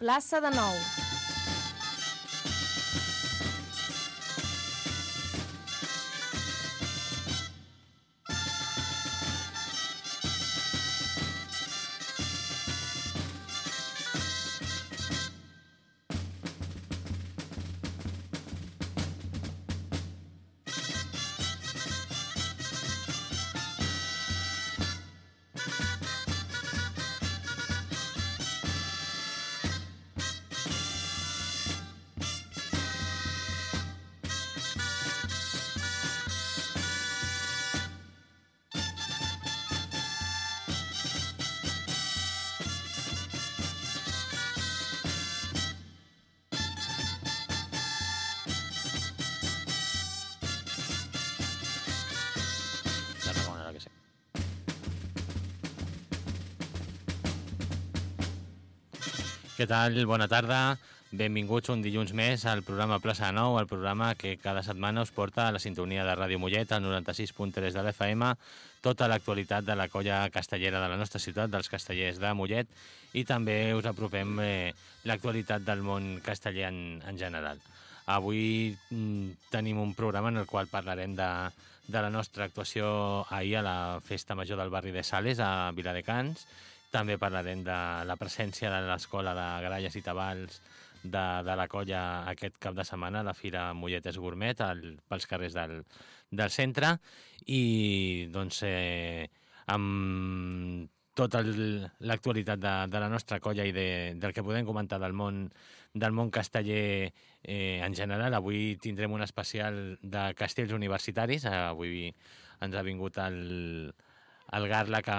plaça de Nou. Què tal? Bona tarda. Benvinguts un dilluns més al programa Plaça de Nou, el programa que cada setmana us porta a la sintonia de Ràdio Mollet, al 96.3 de l'FM, tota l'actualitat de la colla castellera de la nostra ciutat, dels castellers de Mollet, i també us apropem eh, l'actualitat del món casteller en, en general. Avui mm, tenim un programa en el qual parlarem de, de la nostra actuació ahir a la Festa Major del barri de Sales, a Viladecans. També parlarem de la presència de l'Escola de Gralles i Tabals de, de la colla aquest cap de setmana la Fira Molletes Gourmet al, pels carrers del, del centre i doncs eh, amb tota l'actualitat de, de la nostra colla i de, del que podem comentar del món, del món casteller eh, en general. Avui tindrem un especial de castells universitaris. Avui ens ha vingut el, el Garla que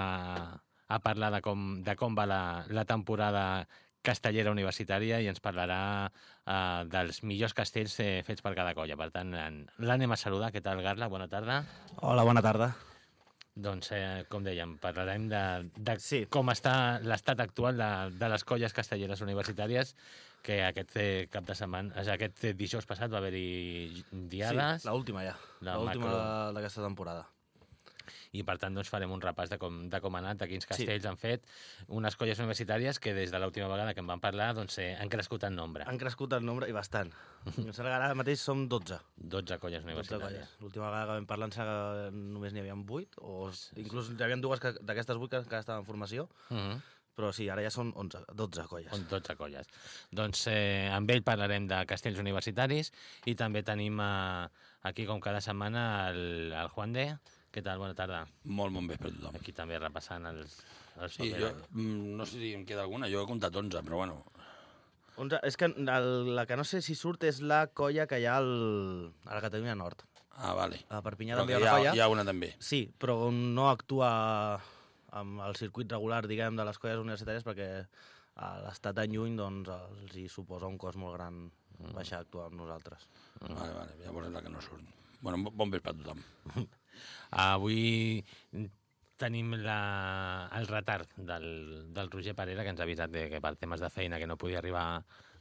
a parlar de com, de com va la, la temporada castellera universitària i ens parlarà eh, dels millors castells eh, fets per cada colla. Per tant, l'anem a saludar. Què tal, Garla? Bona tarda. Hola, bona tarda. Doncs, eh, com dèiem, parlarem de, de Sí. com està l'estat actual de, de les colles castelleres universitàries que aquest eh, cap de setmana, és aquest dijous passat va haver-hi diades Sí, l'última ja. La L'última d'aquesta temporada. I per tant doncs, farem un repàs de com, de com ha anat, de quins Sí. castells han fet unes colles universitàries que des de l'última vegada que en van parlar doncs, eh, han crescut en nombre. Han crescut el nombre i bastant. em sembla que ara mateix som 12. 12 colles 12 universitàries. L'última vegada que vam parlar em sembla que només n'hi havia 8, o inclús n'hi havia dues que- d'aquestes 8 que, que estaven en formació, Mm -hmm. però sí, ara ja són 11, 12 colles. Són 12 colles. Doncs eh, amb ell parlarem de castells universitaris i també tenim eh, aquí, com cada setmana, el, el Juan de. Què tal? Bona tarda. Molt bon vespre a tothom. Aquí també repassant els, els Sí, jo, mm, no sé si em queda alguna, jo he comptat 11, però bueno, 11, és que el, la que no sé si surt és la colla que hi ha al, a la Catalunya Nord. ah, vale. A Perpinyà Però també hi ha ha, una colla. hi ha una també. Sí, però no actua amb el circuit regular, diguem, de les colles universitàries perquè a l'estat en lluny doncs, els hi suposa un cost molt gran baixar a actuar amb nosaltres. Vale, vale, llavors és la que no surt. Bueno, bon- bon vespre a tothom. Avui tenim la, el retard del, del Roger Parera, que ens ha avisat de que per temes de feina que no podia arribar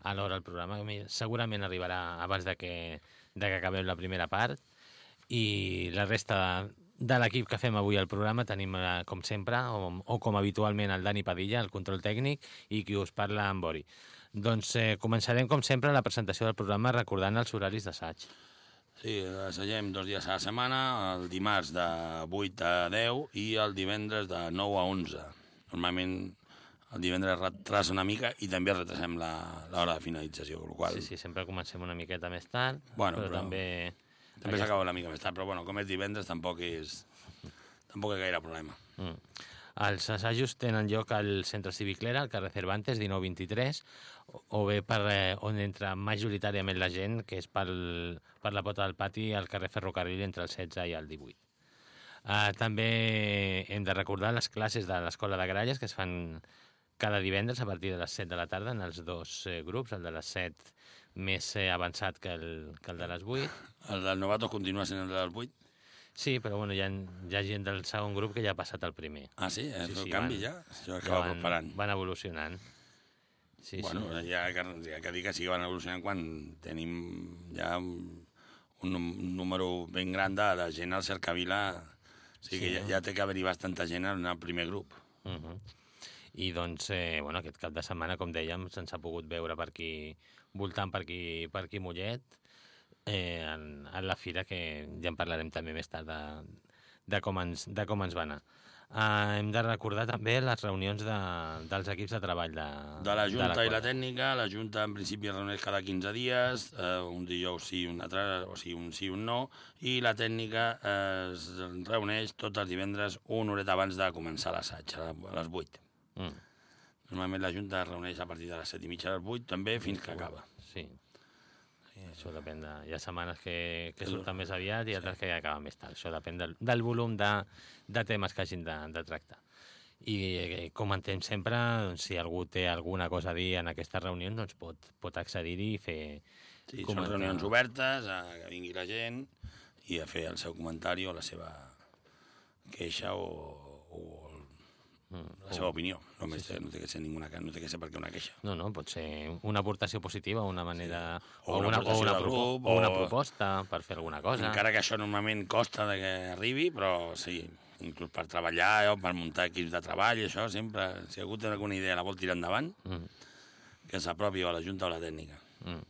a l'hora al programa. Segurament arribarà abans de que, de que acabem la primera part. I la resta de, de l'equip que fem avui al programa tenim, eh, com sempre, o, o com habitualment, el Dani Padilla, el control tècnic, i qui us parla, en Bori. Doncs eh, començarem, com sempre, la presentació del programa recordant els horaris d'assaig. Sí, assagem dos dies a la setmana, el dimarts de 8 a 10 i el divendres de 9 a 11. Normalment el divendres retrasa una mica i també retrasem la- l'hora de finalització, qual Sí, sí, sempre comencem una miqueta més tard, Bueno, però, però també... també s'acaba una mica més tard, però bueno, com és divendres tampoc és, tampoc és gaire problema. Mm. Els assajos tenen lloc al Centre Cívic Lera, al carrer Cervantes, 1923, o- bé per eh, on entra majoritàriament la gent, que és pel, per la pota del pati al carrer Ferrocarril entre el 16 i el 18. Uh, també hem de recordar les classes de l'Escola de Gralles que es fan cada divendres a partir de les 7 de la tarda en els dos eh, grups, el de les 7 més eh, avançat que el, que el de les 8. El del novato continua sent el del 8? Sí, però bueno, hi ha, hi ha gent del segon grup que ja ha passat al primer. Ah, sí? És Sí, el sí, canvi van- ja? Això acaba van, prosperant. van evolucionant. Sí, bueno, sí. ja que, ja que dir que sí que van evolucionant quan tenim ja un, un número ben gran de, de gent al cercavila. O sigui Sí, que ja, ja té que haver-hi bastanta gent en el primer grup. Uh -huh. I doncs, eh, bueno, aquest cap de setmana, com dèiem, se'ns ha pogut veure per aquí, voltant per aquí, per aquí Mollet, eh, en, en la fira, que ja en parlarem també més tard de, de, com, ens, de com ens va anar. Uh, hem de recordar també les reunions de, dels equips de treball de, De la Junta de i la tècnica, la Junta en principi es reuneix cada 15 dies, eh, un dijous sí, un altre, o sigui, un sí, un no, i la tècnica eh, es reuneix tots els divendres una horeta abans de començar l'assaig, a les 8. Mm, Normalment la Junta es reuneix a partir de les 7 i mitja a les 8, també fins que acaba. sí. Sí. Això depèn de... Hi ha setmanes que, que surten més aviat i altres que acaben més tard. Això depèn del, del volum de, de temes que hagin de, de tractar. I eh, comentem sempre, doncs, si algú té alguna cosa a dir en aquestes reunions, doncs pot, pot accedir-hi i fer... Sí, són comentar. reunions obertes, a que vingui la gent i a fer el seu comentari o la seva queixa o, o Mm, la seva opinió. No, sí, sí. no té que ser ninguna, no té que ser perquè una queixa. No, no, pot ser una aportació positiva, una manera... O una aportació una, del propo- grup, o una o- proposta per fer alguna cosa. Encara que això normalment costa de que arribi, però sí, inclús per treballar o per muntar equips de treball, això sempre, si algú té alguna idea la vol tirar endavant, Mm. que s'apropi o a la Junta o a la tècnica. Mm.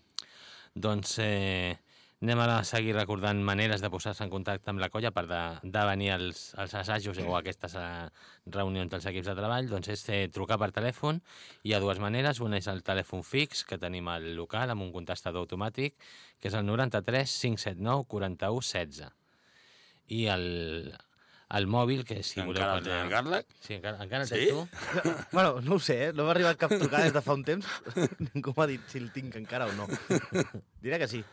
Doncs eh, anem ara a seguir recordant maneres de posar-se en contacte amb la colla per de, de venir als, als assajos o a aquestes eh, reunions dels equips de treball. Doncs és eh, trucar per telèfon. Hi ha dues maneres. Una és el telèfon fix, que tenim al local amb un contestador automàtic, que és el 93 579 41 16. I el, el mòbil, que si voleu Encara el té el Garlac? Sí, encara, encara el Sí? tens tu? Bueno, no ho sé, eh? no m'ha arribat cap trucada des de fa un temps. Ningú m'ha dit si el tinc encara o no. Diré que sí.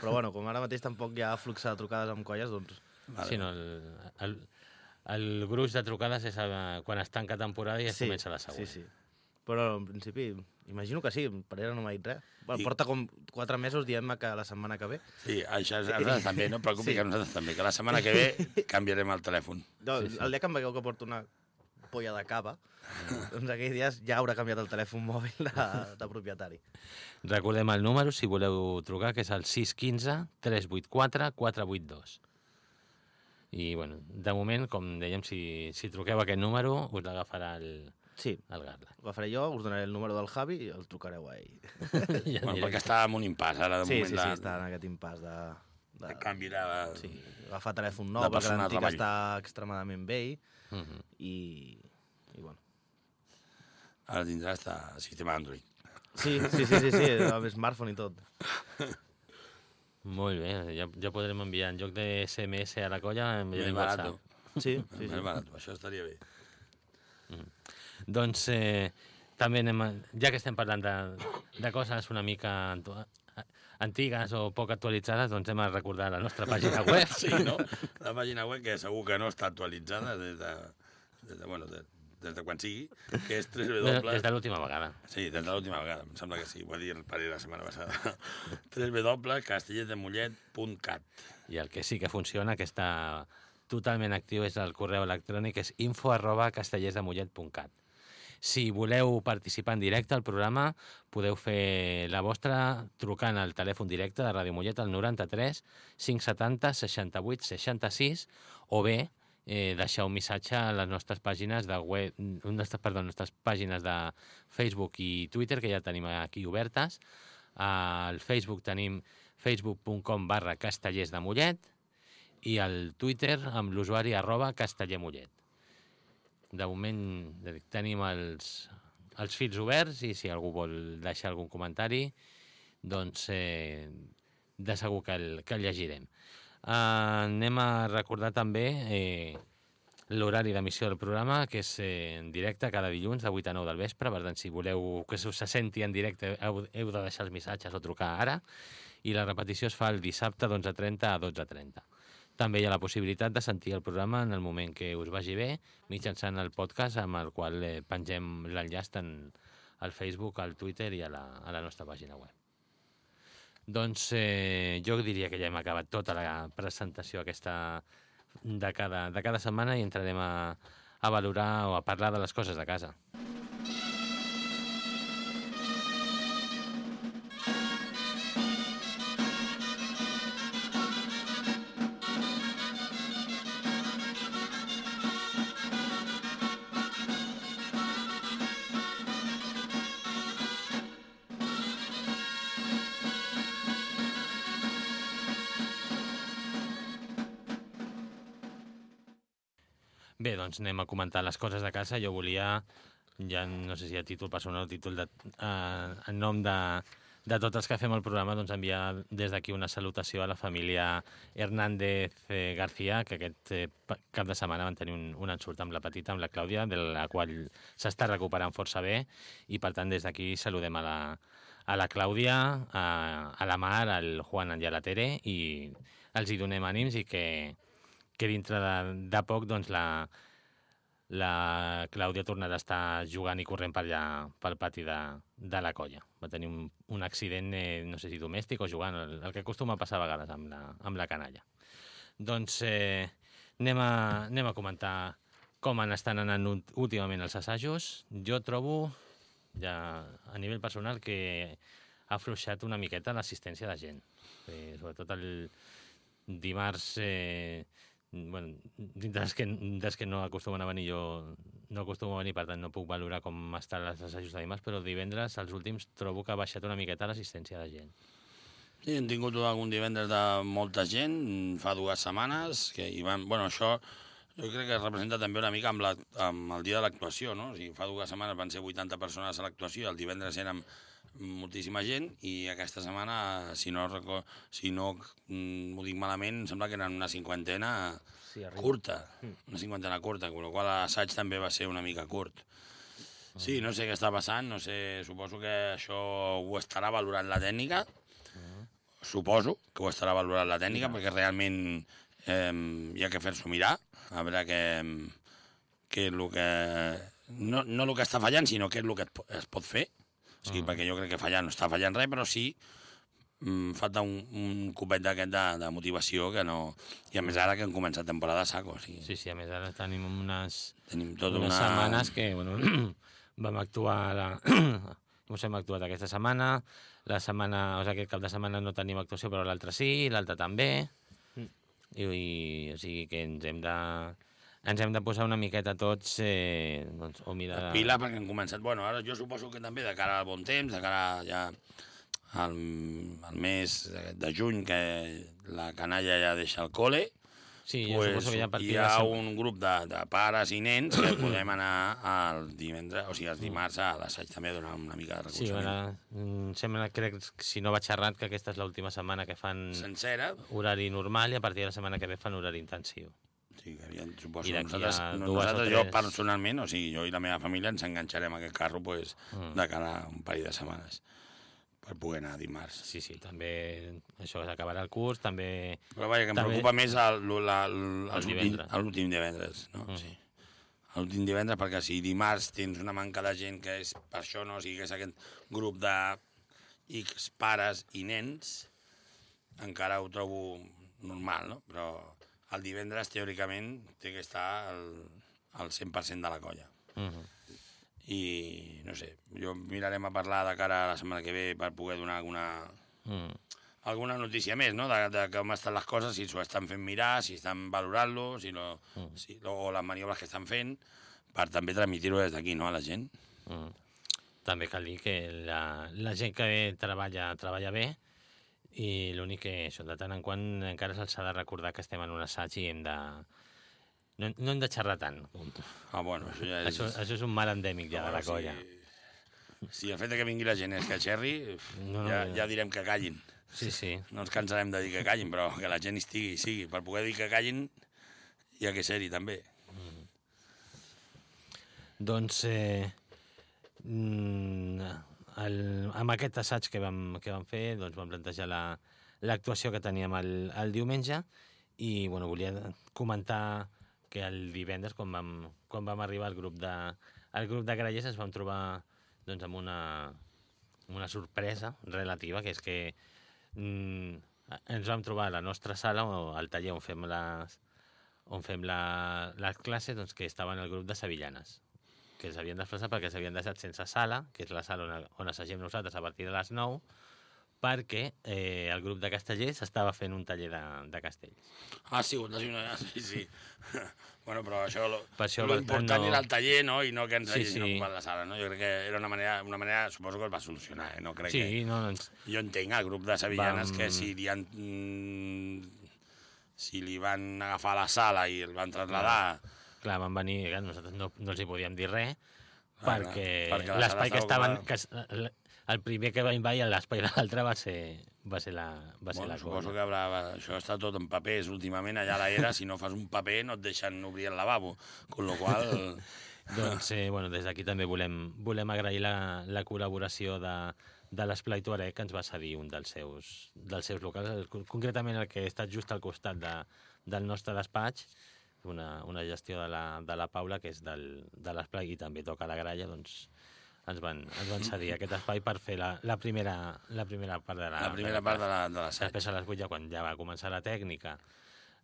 Però bueno, com ara mateix tampoc hi ha flux de trucades amb colles, doncs... Vale. Sí, no, el, el, el gruix de trucades és quan es tanca temporada i es sí, comença la següent. Sí, sí. Però en principi, imagino que sí, per ara no m'ha dit res. Bueno, I- porta com quatre mesos dient-me que la setmana que ve... Sí, això és, nosaltres també, no et preocupis Sí. que nosaltres també, que la setmana que ve canviarem el telèfon. No, sí, sí. El dia que em veieu que porto una polla de cava, doncs aquell dia ja haurà canviat el telèfon mòbil de, de propietari. Recordem el número, si voleu trucar, que és el 615 384 482. I, bueno, de moment, com dèiem, si, si truqueu a aquest número, us l'agafarà el, Sí, el Garla. ho faré jo, us donaré el número del Javi i el trucareu a ell. Ja Bueno, perquè està en un impàs, ara de Sí, moment sí, la, sí, està en aquest impàs de... de... de canvi de... Sí, agafar telèfon nou perquè l'antic està extremadament vell Mhm. i, i bueno. Ara tindrà esta sistema Android. Sí, sí, sí, sí, sí, amb smartphone i tot. Molt bé, ja, ja podrem enviar en lloc de SMS a la colla, enviarem Més. WhatsApp. Sí, sí, Més sí. barat, això estaria bé. Doncs eh, també anem, a, ja que estem parlant de, de coses una mica antigues o poc actualitzades, doncs hem a recordar la nostra pàgina web. Sí, no? La pàgina web que segur que no està actualitzada des de, des de, bueno, des, des de quan sigui, que és Des, 3W... des de l'última vegada. Sí, des de l'última vegada, em sembla que sí, ho va dir el pare la setmana passada. www.castelletdemollet.cat I el que sí que funciona, que està totalment actiu, és el correu electrònic, és info arroba castellersdemollet.cat. Si voleu participar en directe al programa, podeu fer la vostra trucant al telèfon directe de Ràdio Mollet al 93 570 68 66 o bé eh, deixar un missatge a les nostres pàgines de web, nostres, perdó, nostres pàgines de Facebook i Twitter, que ja tenim aquí obertes. Al Facebook tenim facebook.com barra castellers de Mollet i al Twitter amb l'usuari arroba castellermollet. De moment tenim els, els fils oberts i si algú vol deixar algun comentari, doncs eh, de segur que el, que el llegirem. Uh, anem a recordar també eh, l'horari d'emissió del programa, que és eh, en directe cada dilluns de 8 a 9 del vespre, per tant, si voleu que se senti en directe heu, heu de deixar els missatges o trucar ara, i la repetició es fa el dissabte d'11.30 a 12.30. També hi ha la possibilitat de sentir el programa en el moment que us vagi bé, mitjançant el podcast amb el qual eh, pengem l'enllaç tant al Facebook, al Twitter i a la, a la nostra pàgina web. Doncs eh, jo diria que ja hem acabat tota la presentació aquesta de cada, de cada setmana i entrarem a, a valorar o a parlar de les coses de casa. Bé, doncs anem a comentar les coses de casa. Jo volia, ja no sé si a títol personal o títol de, eh, en nom de, de tots els que fem el programa, doncs enviar des d'aquí una salutació a la família Hernández eh, García, que aquest eh, cap de setmana van tenir un, un ensurt amb la petita, amb la Clàudia, de la qual s'està recuperant força bé, i per tant des d'aquí saludem a la, a la Clàudia, a, a la Mar, al Juan i a la Tere, i els hi donem ànims i que, que dintre de, de poc doncs, la, la Clàudia tornarà a estar jugant i corrent per allà, pel pati de, de la colla. Va tenir un, un accident, eh, no sé si domèstic o jugant, el, el que acostuma a passar a vegades amb la, amb la canalla. Doncs eh, anem, a, anem a comentar com han estat anant últimament els assajos. Jo trobo, ja a nivell personal, que ha afluixat una miqueta l'assistència de gent. Eh, sobretot el dimarts... Eh, bueno, dels que, dels que no acostumen a venir jo no acostumo a venir, per tant no puc valorar com estan els assajos de dimarts, però divendres, els últims, trobo que ha baixat una miqueta l'assistència de gent. Sí, hem tingut algun divendres de molta gent, fa dues setmanes, que hi van... Bueno, això jo crec que es representa també una mica amb, la, amb el dia de l'actuació, no? O sigui, fa dues setmanes van ser 80 persones a l'actuació, el divendres érem moltíssima gent i aquesta setmana, si no, si no mm, ho dic malament, em sembla que eren una cinquantena Sí, arriba. curta, una cinquantena curta, amb la qual l'assaig també va ser una mica curt. Sí, no sé què està passant, no sé, suposo que això ho estarà valorant la tècnica, suposo que ho estarà valorant la tècnica, perquè realment eh, hi ha que fer-s'ho mirar, a veure què, què és el que... No, no el que està fallant, sinó què és el que es pot fer. O sigui, perquè jo crec que fallar no està fallant res, però sí mm, falta un, un copet d'aquest de, de motivació que no... I a més ara que han començat temporada a saco, o sigui, Sí, sí, a més ara tenim unes, tenim tota unes una... setmanes que, bueno, vam actuar... La... Us hem actuat aquesta setmana, la setmana, o sigui, aquest cap de setmana no tenim actuació, però l'altre sí, l'altre també. Mm. I, i, o sigui que ens hem de, ens hem de posar una miqueta tots, eh, doncs, o mirar... Pila perquè han començat... Bueno, ara jo suposo que també de cara al bon temps, de cara ja al, al mes de, de juny, que la canalla ja deixa el cole, Sí, jo pues, suposo que ja a hi ha de... un grup de, de pares i nens que podem anar al divendres, o sigui, els dimarts a l'assaig també a donar una mica de Sí, recolzament. bueno, mm, sembla, crec, si no vaig errat, que aquesta és l'última setmana que fan Sencera, horari normal i a partir de la setmana que ve fan horari intensiu. Sí, que havien, suposo. I d'aquí Nosaltres, nosaltres jo personalment, o sigui, jo i la meva família ens enganxarem a aquest carro pues, Mm. de cara a un parell de setmanes per poder anar dimarts. Sí, sí, també això s'acabarà el curs, també... Però vaja, que em També- preocupa més l'últim divendres. No? Mm. Sí. L'últim divendres, perquè si dimarts tens una manca de gent que és per això, no? o sigui, que és aquest grup de X pares i nens, encara ho trobo normal, no? Però el divendres, teòricament, té que estar el, el 100% de la colla. Uh -huh. I, no sé, jo mirarem a parlar de cara a la setmana que ve per poder donar alguna, Mm. alguna notícia més, no?, de, de com estan les coses, si s'ho estan fent mirar, si estan valorant-lo, si no, Mm. si, o les maniobres que estan fent, per també transmitir-ho des d'aquí, no?, a la gent. Mm. També cal dir que la, la gent que treballa, treballa bé i l'únic que això, de tant en quant encara se'ls ha de recordar que estem en un assaig i hem de... No, no hem de xerrar tant. Ah, bueno, això ja és... Això, això és un mal endèmic ja de la colla. Si, si el fet que vingui la gent és que xerri, No, no, ja, ja. ja direm que callin. Sí, sí. No ens cansarem de dir que callin, però que la gent estigui, sigui. Per poder dir que callin, hi ha que ser-hi, també. Doncs eh, mm, el, amb aquest assaig que vam, que vam fer doncs vam plantejar la- l'actuació que teníem el, el diumenge i bueno, volia comentar que el divendres, quan vam, quan vam arribar al grup de, al grup de grallers, ens vam trobar doncs, amb, una, una sorpresa relativa, que és que mm, ens vam trobar a la nostra sala, o al taller on fem les, on fem la, les classes, doncs, que estaven el grup de sevillanes que s'havien desplaçat perquè s'havien deixat sense sala, que és la sala on, on assagem nosaltres a partir de les 9, perquè eh, el grup de castellers estava fent un taller de, de castells. Ah, sí, ho sí, sí, sí. bueno, però això, lo, Per això, lo per tant, important no- era el taller, no?, i no que ens Sí, hagin sí. ocupat la sala, no? Jo crec que era una manera, una manera, suposo que es va solucionar, eh? No crec Sí, que... no, doncs, Jo entenc el grup de sevillanes Vam- que si li han... mm, si li van agafar la sala i el van traslladar clar, van venir, clar, nosaltres no, no els hi podíem dir res, Ah, perquè, perquè l'espai que estaven... Que, el, primer que va invadir l'espai de l'altre va ser, va ser la, va ser Bueno, la suposo colla. que haurà, això està tot en papers. Últimament, allà a la era, si no fas un paper no et deixen obrir el lavabo, con lo qual... Doncs, eh, bueno, des d'aquí també volem, volem agrair la, la col·laboració de, de l'Esplai Tuareg, que ens va cedir un dels seus, dels seus locals, concretament el que està just al costat de, del nostre despatx, una, una gestió de la, de la Paula, que és del, de l'Esplai i també toca la gralla, doncs ens van, ens van cedir aquest espai per fer la, la, primera, la primera part de la... La primera part de la- de l'assaig. Després a les 8, ja, quan ja va començar la tècnica,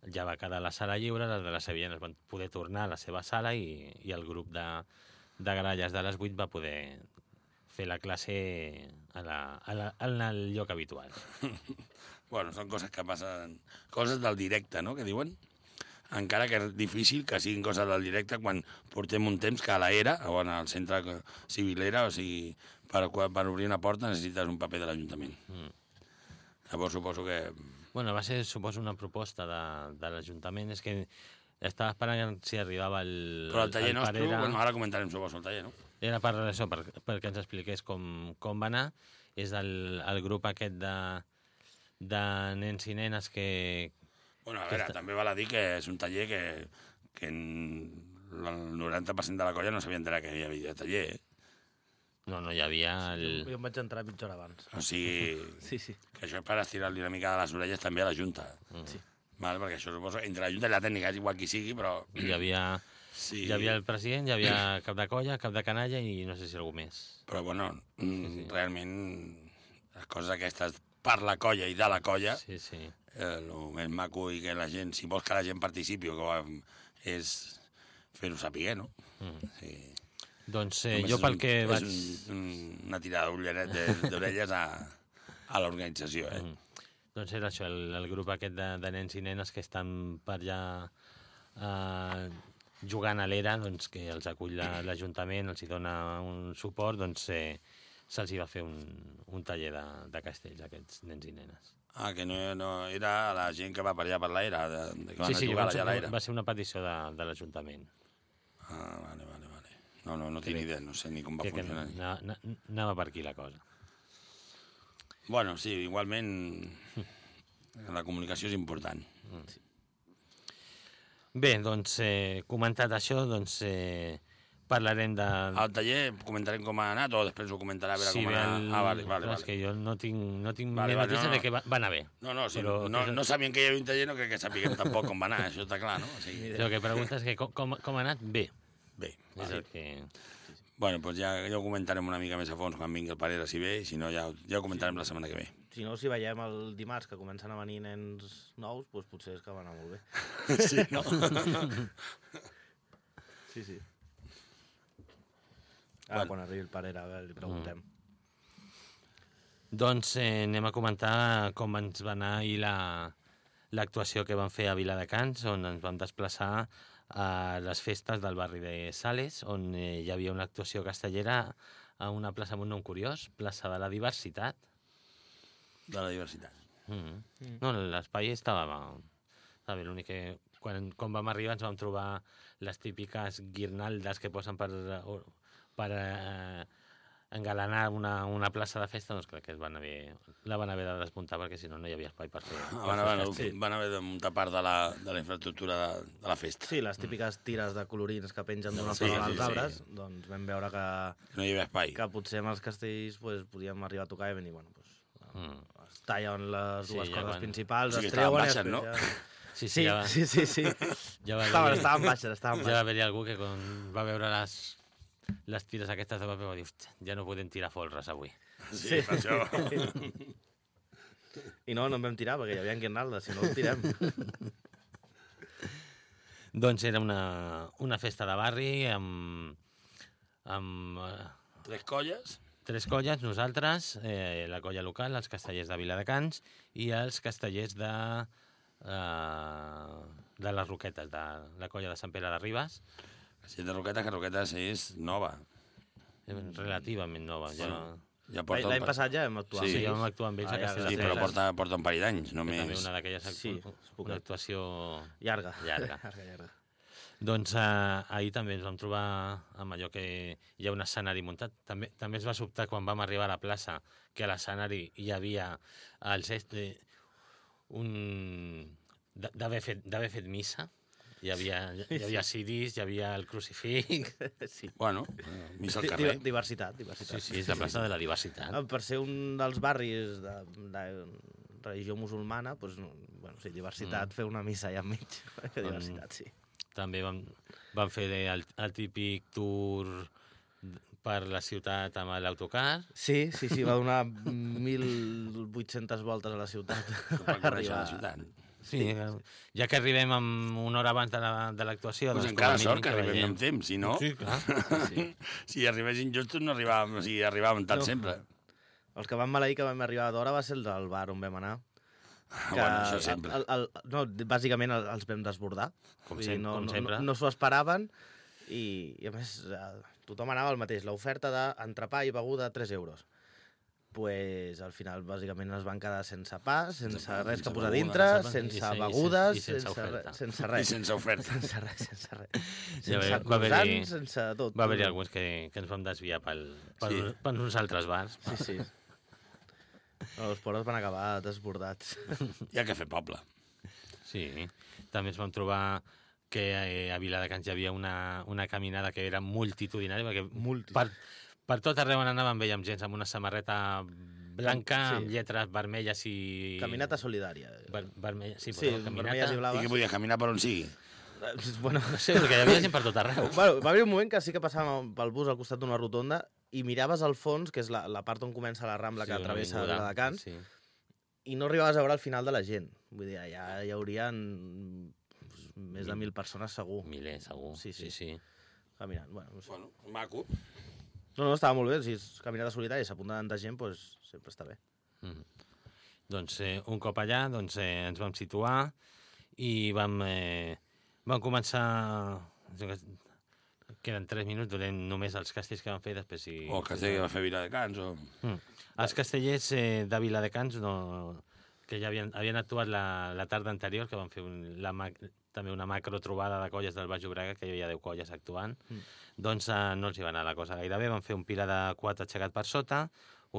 ja va quedar la sala lliure, les de les sevillanes van poder tornar a la seva sala i, i el grup de, de gralles de les 8 va poder fer la classe a la, a la, en el lloc habitual. Bueno, són coses que passen... Coses del directe, no?, que diuen. Encara que és difícil que siguin coses del directe quan portem un temps que a la era, o en el centre civil era, o sigui, per, per obrir una porta necessites un paper de l'Ajuntament. Mm. Llavors suposo que... Bueno, va ser, suposo, una proposta de, de l'Ajuntament. És que estava esperant si arribava el, Però el taller el nostre, Parera. bueno, ara comentarem suposo el taller, no? Era per això, per, perquè ens expliqués com, com va anar. És el, el grup aquest de, de nens i nenes que... Bueno, a veure, també val a dir que és un taller que, que el 90% de la colla no sabia enterar que hi havia taller, eh? No, no, hi havia el... Jo em vaig entrar mitja hora abans. O sigui, Sí, sí. que això és per estirar-li una mica de les orelles també a la Junta. Sí. Val? Perquè això suposo, entre la Junta i la tècnica és igual qui sigui, però... Hi havia, Sí, hi havia el president, hi havia cap de colla, cap de canalla i no sé si algú més. Però, bueno, sí, realment, les coses aquestes per la colla i de la colla, Sí, sí. Eh, el més maco i que la gent, si vols que la gent participi o que va, és fer-ho saber, no? Mm. Sí. Doncs eh, Només jo pel un- que vaig... Un, un, una tirada d'orelles a, a l'organització, eh? Mm. Doncs era això, el, el grup aquest de, de nens i nenes que estan per allà eh, jugant a l'era, doncs, que els acull la- l'Ajuntament, els hi dona un suport, doncs eh, se'ls va fer un, un taller de, de castells, aquests nens i nenes. Ah, que no, no era la gent que va per allà per de que van Sí, a sí, jugar va, allà a l'era. va ser una petició de, de l'Ajuntament. Ah, vale, vale, vale. No, no, no tinc ni idea, no sé ni com va Que, que funcionar. anava, per aquí la cosa. Bueno, sí, igualment la comunicació és important. Bé, doncs, eh, comentat això, doncs eh, parlarem de... Al taller comentarem com ha anat o després ho comentarà a veure com ha anat. el- Ah, vale, vale, clar, És vale. que jo no tinc, no tinc Vale, vale, vale, notícia no, no. de que va, va anar bé. No, no, sí, Però no, que- no sabien que hi havia un taller, no crec que sapiguem tampoc com va anar, això està clar, no? O sigui, El que pregunta és que com, com, com ha anat? Bé. bé, És vale. el que... Bueno, doncs ja, ja ho comentarem una mica més a fons quan vingui el Parera, si ve, i si no ja, ja ho comentarem la setmana que ve. Si no, si veiem el dimarts que comencen a venir nens nous, doncs potser és que va anar molt bé. Sí, no? Sí, sí. Ah, Bueno. quan arribi el Parera, a veure, li preguntem. Doncs eh, anem a comentar com ens va anar ahir la- l'actuació que vam fer a Viladecans, on ens vam desplaçar a les festes del barri de Sales, on eh, hi havia una actuació castellera a una plaça amb un nom curiós, plaça de la diversitat. De la diversitat. Mm. Mm. No, l'espai estava, estava bé, l'únic que quan, quan vam arribar ens vam trobar les típiques guirnaldes que posen per, per eh, engalanar una, una plaça de festa, doncs crec que es van haver, la van haver de desmuntar perquè si no no hi havia espai per fer, per Ah, Van, fer van, castell. van haver de muntar part de la, de la infraestructura de, de la festa. Sí, les típiques tires de colorins que pengen d'una Sí, flor sí, als sí. arbres, doncs vam veure que, No hi havia espai. que potser amb els castells pues, podíem arribar a tocar i venir, bueno, pues, Mm. es tallen les Sí, dues ja van- principals, O sigui es treuen... i baixes, després no? Ja... Sí, sí, Sí, ja va, sí, sí, sí. ja va Estaven, estaven baixes, estaven ja va baixes. haver algú que quan va veure les, les tires aquestes de paper va dir, "Hòstia, ja no podem tirar folres avui. Sí, per això. I no, no en vam tirar perquè hi havia guirnaldes, si no ho tirem. Doncs era una, una festa de barri amb, amb eh, Tres colles. tres colles, nosaltres, eh, la colla local, els castellers de Viladecans i els castellers de, eh, de les Roquetes, de la colla de Sant Pere de Ribes, La gent de Roquetes, que Roquetes és nova. relativament nova. Ja, Bueno, Ja L'any porta un l'any pa- passat ja vam actuar. sí, sí. ja vam actuar amb ells Ah, ja, Sí, de però porta, porta un parell d'anys, que també només. una d'aquelles Sí, una actuació Llarga. llarga. llarga, llarga. Doncs eh, ahir també ens vam trobar amb allò que hi ha un escenari muntat. També, també es va sobtar quan vam arribar a la plaça que a l'escenari hi havia els este, un... d'haver fet, fet missa. Hi havia, hi havia ciris, hi havia el crucifix... sí. Bueno, missa al carrer. di- Diversitat, diversitat. Sí, sí, és la plaça de la diversitat. Ah, Per ser un dels barris de, de religió musulmana, doncs, no, bueno, sí, diversitat, mm. fer una missa allà enmig. Diversitat, sí. També vam, vam fer el, el típic tour per la ciutat amb l'autocar. Sí, sí, sí, va donar 1.800 voltes a la ciutat. Per conèixer la ciutat. Sí, ja que arribem amb una hora abans de la- de l'actuació... Pues doncs encara sort que arribem amb temps, si no... Sí, clar. Sí. Si arribessin justos no arribàvem, o sigui, arribàvem tard No. sempre. Els que van maleir que vam arribar d'hora va ser el del bar on vam anar. Que, bueno, això sempre. El, el, el, no, bàsicament el, els vam desbordar. Com Vull dir, sem- no, com no, sempre. No, no s'ho esperaven i, i a més eh, tothom anava al mateix. L'oferta d'entrepà i beguda 3 euros. pues, al final bàsicament es van quedar sense pa, sense, pa, res sense que posar dintre, sense pa, i sense sen- i sen- begudes, i sense sense, oferta. res, sense I res. sense oferta. Sense res, sense res. Ja Sense haver-hi- croissants, sense tot. Va haver-hi alguns que, que ens vam desviar pel, per, Sí. per uns altres bars. Sí, sí. Els pobres van acabar desbordats. Hi ha que fer poble. Sí, també ens vam trobar que eh, a Viladecans hi havia una, una caminada que era multitudinària, perquè Multi. per, per tot arreu on anàvem veiem gent amb una samarreta blanca, Sí. amb lletres vermelles i... Caminata solidària. Ver, vermella, sí, Sí, vermelles i I que blaves. podia caminar per on sigui. Bueno, No sé, perquè hi havia gent per tot arreu. bueno, va haver un moment que sí que passàvem pel bus al costat d'una rotonda i miraves al fons, que és la, la part on comença la Rambla que Sí, una travessa Viladecans, Sí. i no arribaves a veure el final de la gent. Vull dir, allà hi haurien més de mil persones segur Miler, segur. Sí, sí. sí. caminant. Bueno, no, sé. Bueno, maco. no, no, estava molt bé. Si és caminata solitària i s'apunta tanta gent, pues, sempre està bé. Mm. Doncs eh, un cop allà doncs, eh, ens vam situar i vam, eh, vam començar... jo que- Queden 3 minuts, durem només els castells que vam fer, després sí... O que sé que va fer Viladecans, o... Mm. Els castellers eh, de Viladecans, no, que ja havien, havien actuat la, la tarda anterior, que van fer un, la, també una macro trobada de colles del Baix Llobregat, que hi havia 10 colles actuant, Mm. doncs eh, no els hi va anar la cosa gaire bé. Van fer un pila de 4 aixecat per sota,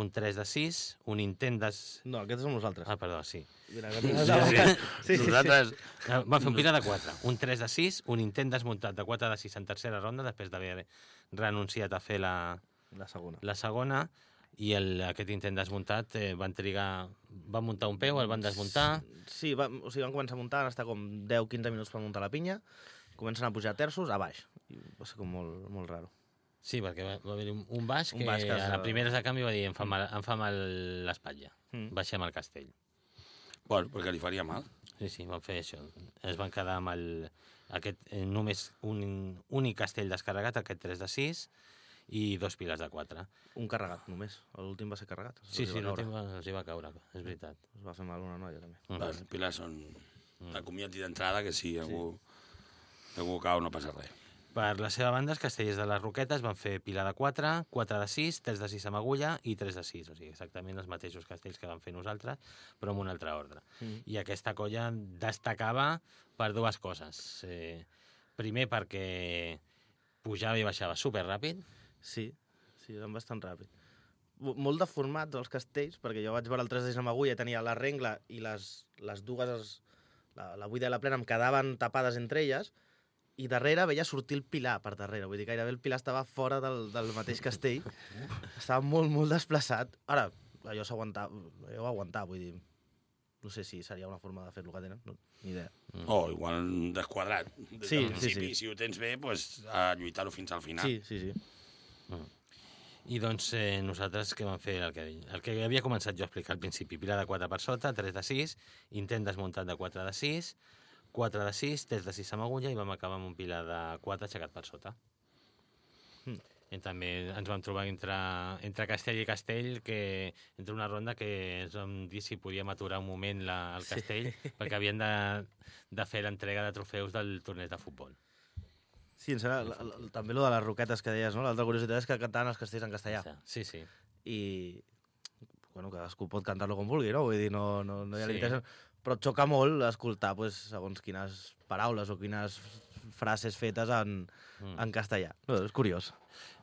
un 3 de 6, un intent de... No, aquests som nosaltres. Ah, perdó, sí. Mira, Sí, sí, sí. sí, sí. Nosaltres... Eh, Van fer un pila de 4, un 3 de 6, un intent desmuntat de 4 de 6 en tercera ronda, després d'haver renunciat a fer la, La segona. la segona, i el, aquest intent desmuntat eh, van trigar... Van muntar un peu, el van desmuntar... Sí, va, o sigui, van començar a muntar, van estar com 10-15 minuts per muntar la pinya, comencen a pujar terços a baix. I va ser com molt, molt raro. Sí, perquè va, va haver un, un baix Un que, baix que a es- la primera de canvi va dir em fa mal, em fa mal l'espatlla, Mm. baixem al castell. Bueno, perquè li faria mal. Sí, sí, van fer això. Es van quedar amb el, aquest, eh, només un únic castell descarregat, aquest 3 de 6, i dos piles de 4. Un carregat, només. L'últim va ser carregat. Es Sí, sí, l'últim els hi va caure, és veritat. Es va fer mal una noia, també. Mm. Les pilars són de comiat i d'entrada, que si algú, algú cau no passa res. Per la seva banda, els castellers de les Roquetes van fer pila de 4, 4 de 6, 3 de 6 amb agulla i 3 de 6, o sigui, exactament els mateixos castells que van fer nosaltres, però amb un altre ordre. Mm. I aquesta colla destacava per dues coses. Eh, primer, perquè pujava i baixava super ràpid, Sí, sí, van bastant ràpid. Mo- Molt deformats els castells, perquè jo vaig veure el 3 de 6 amb agulla, tenia la rengla i les, les dues, es, la, la buida i la plena, em quedaven tapades entre elles, i darrere veia sortir el pilar per darrere. Vull dir, gairebé el pilar estava fora del, del mateix castell. estava molt, molt desplaçat. Ara, allò s'aguantava, allò aguantar, vull dir... No sé si seria una forma de fer-lo que tenen, no, ni idea. O igual desquadrat. Des Sí, del sí, sí. Si ho tens bé, pues, a lluitar-ho fins al final. Sí, sí, sí. I doncs eh, nosaltres què vam fer? El que, el que havia començat jo a explicar al principi. Pila de 4 per sota, 3 de 6, intent desmuntat de 4 de 6, 4 de 6, 3 de 6 amb agulla i vam acabar amb un pila de 4 aixecat per sota. Mm. I també ens vam trobar entre, entre castell i castell, que entre una ronda que ens vam dir si podíem aturar un moment la, el Sí. castell, perquè havien de, de fer l'entrega de trofeus del torneig de futbol. Sí, em sembla, també lo de les roquetes que deies, no? L'altra curiositat és que cantaven els castells en castellà. Sí, sí. I, bueno, cadascú pot cantar-lo com vulgui, no? Vull dir, no, no, no hi ha sí. limitació. Però xoca molt escoltar, pues, segons quines paraules o quines frases fetes en, mm. en castellà. No, és curiós.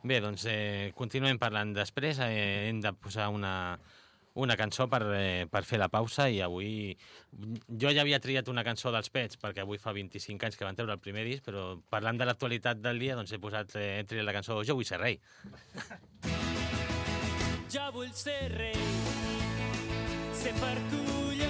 Bé, doncs eh, continuem parlant després. Eh, hem de posar una, una cançó per, eh, per fer la pausa i avui... Jo ja havia triat una cançó dels Pets perquè avui fa 25 anys que van treure el primer disc, però parlant de l'actualitat del dia doncs he posat eh, he triat la cançó Jo vull ser rei. Jo vull ser rei, ser per collons